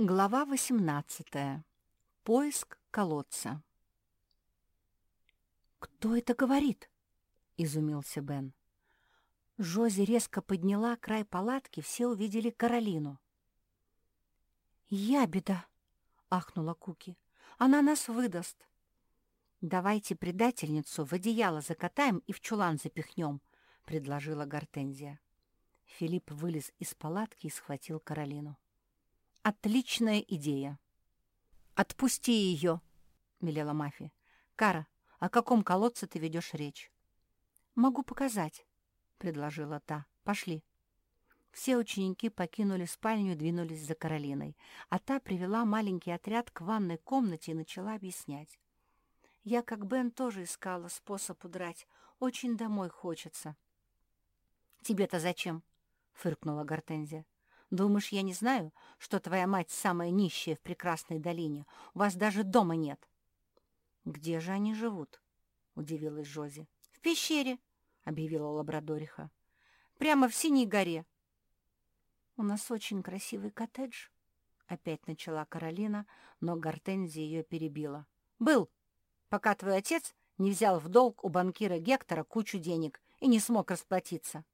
Глава 18. Поиск колодца. «Кто это говорит?» — изумился Бен. Жози резко подняла край палатки, все увидели Каролину. «Ябеда!» — ахнула Куки. «Она нас выдаст!» «Давайте предательницу в одеяло закатаем и в чулан запихнем», — предложила Гортензия. Филипп вылез из палатки и схватил Каролину. Отличная идея. Отпусти ее, велела Мафи. Кара, о каком колодце ты ведешь речь? Могу показать, предложила та. Пошли. Все ученики покинули спальню и двинулись за Каролиной, а та привела маленький отряд к ванной комнате и начала объяснять. Я, как Бен, тоже искала способ удрать. Очень домой хочется. «Тебе-то зачем?» — фыркнула Гортензия. Думаешь, я не знаю, что твоя мать самая нищая в прекрасной долине? У вас даже дома нет. Где же они живут? Удивилась Жози. В пещере, объявила Лабрадориха. Прямо в Синей горе. У нас очень красивый коттедж. Опять начала Каролина, но Гортензия ее перебила. Был, пока твой отец не взял в долг у банкира Гектора кучу денег и не смог расплатиться.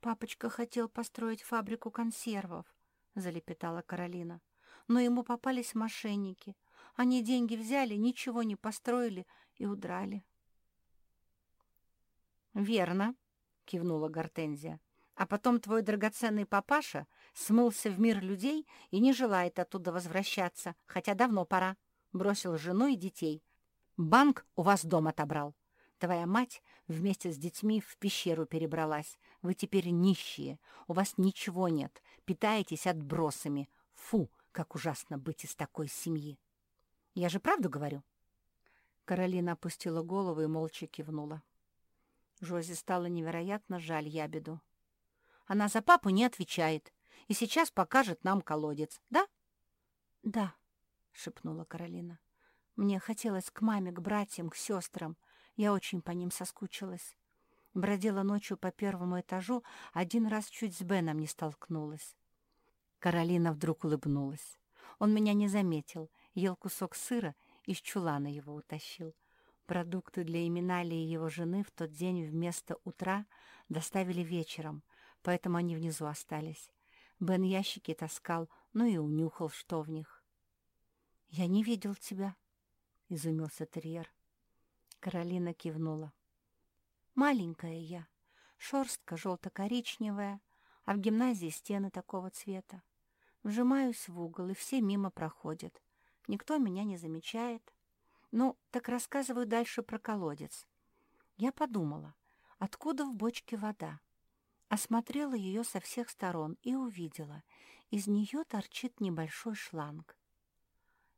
«Папочка хотел построить фабрику консервов», — залепетала Каролина. «Но ему попались мошенники. Они деньги взяли, ничего не построили и удрали». «Верно», — кивнула Гортензия. «А потом твой драгоценный папаша смылся в мир людей и не желает оттуда возвращаться, хотя давно пора. Бросил жену и детей. Банк у вас дом отобрал. Твоя мать вместе с детьми в пещеру перебралась. Вы теперь нищие, у вас ничего нет, питаетесь отбросами. Фу, как ужасно быть из такой семьи. Я же правду говорю?» Каролина опустила голову и молча кивнула. Жозе стало невероятно жаль ябеду. Она за папу не отвечает и сейчас покажет нам колодец, да? — Да, — шепнула Каролина. — Мне хотелось к маме, к братьям, к сестрам, я очень по ним соскучилась. Бродила ночью по первому этажу, один раз чуть с Беном не столкнулась. Каролина вдруг улыбнулась. Он меня не заметил, ел кусок сыра и с чулана его утащил. Продукты для Эминалии и его жены в тот день вместо утра доставили вечером, поэтому они внизу остались. Бен ящики таскал, ну и унюхал, что в них. — Я не видел тебя, — изумился терьер. Каролина кивнула. «Маленькая я, шерстка желто-коричневая, а в гимназии стены такого цвета. Вжимаюсь в угол, и все мимо проходят. Никто меня не замечает. Ну, так рассказываю дальше про колодец. Я подумала, откуда в бочке вода? Осмотрела ее со всех сторон и увидела. Из нее торчит небольшой шланг.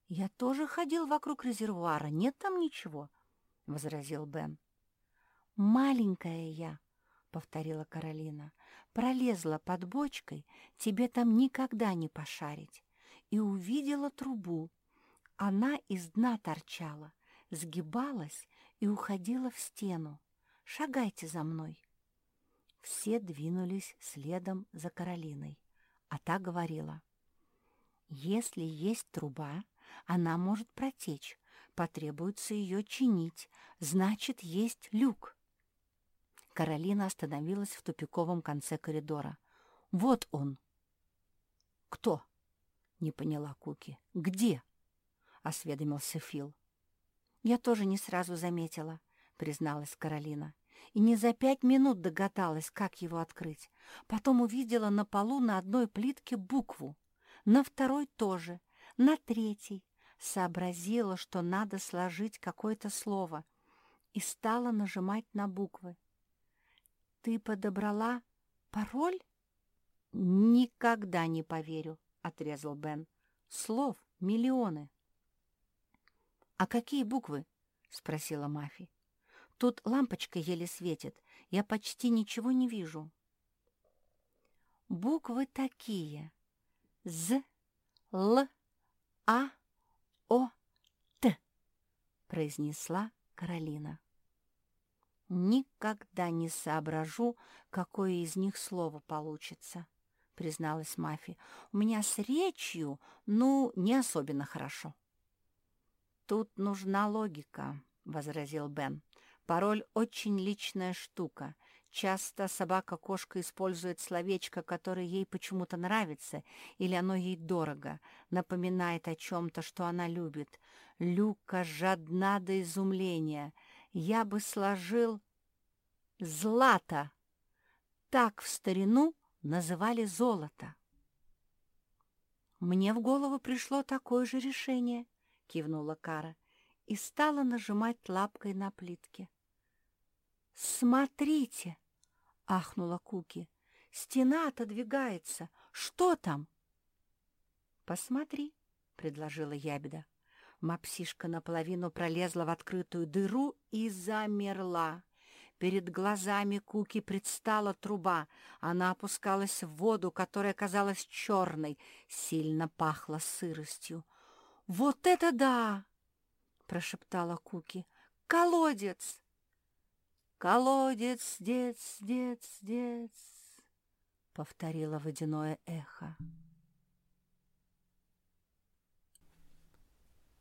Я тоже ходил вокруг резервуара, нет там ничего возразил Бен. «Маленькая я», — повторила Каролина, — «пролезла под бочкой, тебе там никогда не пошарить, и увидела трубу. Она из дна торчала, сгибалась и уходила в стену. Шагайте за мной». Все двинулись следом за Каролиной, а та говорила, «Если есть труба, она может протечь, Потребуется ее чинить. Значит, есть люк. Каролина остановилась в тупиковом конце коридора. «Вот он!» «Кто?» — не поняла Куки. «Где?» — осведомился Фил. «Я тоже не сразу заметила», — призналась Каролина. «И не за пять минут догадалась, как его открыть. Потом увидела на полу на одной плитке букву, на второй тоже, на третьей, сообразила, что надо сложить какое-то слово, и стала нажимать на буквы. «Ты подобрала пароль?» «Никогда не поверю», — отрезал Бен. «Слов миллионы». «А какие буквы?» — спросила Мафи. «Тут лампочка еле светит, я почти ничего не вижу». «Буквы такие. З, Л, А, «О-Т», — произнесла Каролина. «Никогда не соображу, какое из них слово получится», — призналась Мафи. «У меня с речью, ну, не особенно хорошо». «Тут нужна логика», — возразил Бен. «Пароль — очень личная штука. Часто собака-кошка использует словечко, которое ей почему-то нравится, или оно ей дорого, напоминает о чем-то, что она любит. Люка жадна до изумления. Я бы сложил «злато». Так в старину называли золото. «Мне в голову пришло такое же решение», — кивнула Кара и стала нажимать лапкой на плитке. «Смотрите!» — ахнула Куки. «Стена отодвигается. Что там?» «Посмотри», — предложила ябеда. Мапсишка наполовину пролезла в открытую дыру и замерла. Перед глазами Куки предстала труба. Она опускалась в воду, которая казалась черной, сильно пахла сыростью. «Вот это да!» — прошептала Куки. «Колодец!» «Колодец, дец, дец, дец!» — повторило водяное эхо.